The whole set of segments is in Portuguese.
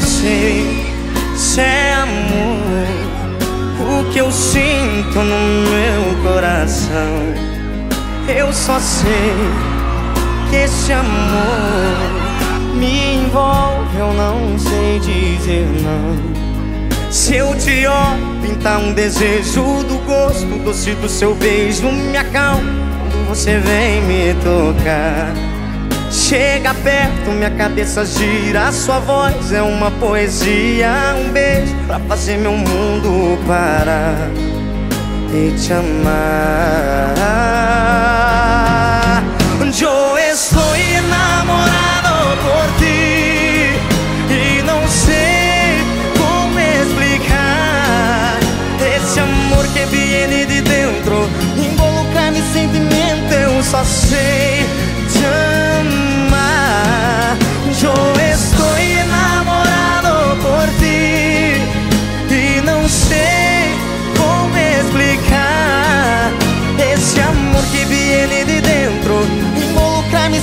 sei se é amor o que eu sinto no meu coração. Eu só sei que esse amor me envolve, eu não sei dizer não. Se eu te olho, pintar um desejo do gosto doce do seu beijo me acalma quando você vem me tocar. Chega perto, minha cabeça gira, sua voz é uma poesia, um beijo pra fazer meu mundo parar e te amar.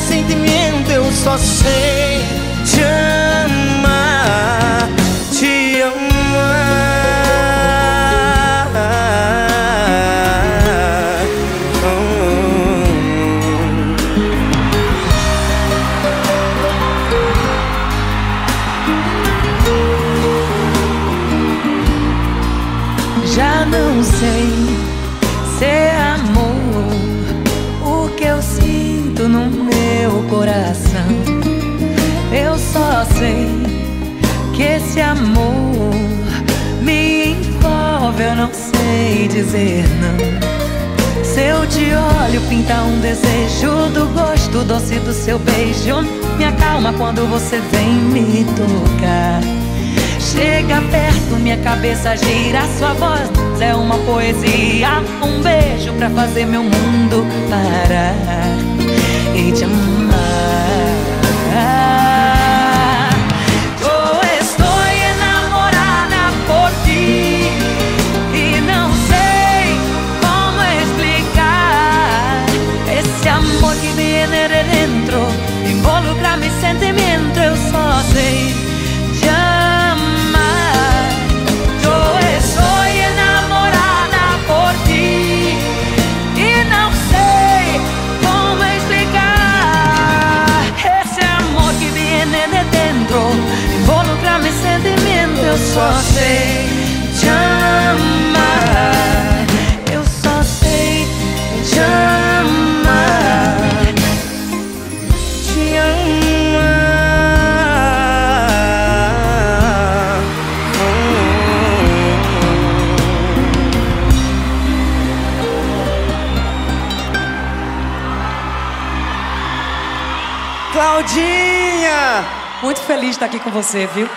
Sentimento eu só sei te amar, te amar. Já não sei coração. Eu só sei que esse amor me envolve, eu não sei dizer não. Se eu te olho, pinta um desejo do gosto doce do seu beijo. Me acalma quando você vem me tocar. Chega perto, minha cabeça gira, sua voz é uma poesia. Um beijo pra fazer meu mundo parar e te amar. De dentro, involucra mi sentimiento. Eu só sei te amar. Eu estou enamorada por ti e não sei como explicar esse amor que viene de dentro, involucra mi sentimiento. Eu só sei te amar. Claudinha! Muito feliz de estar aqui com você, viu?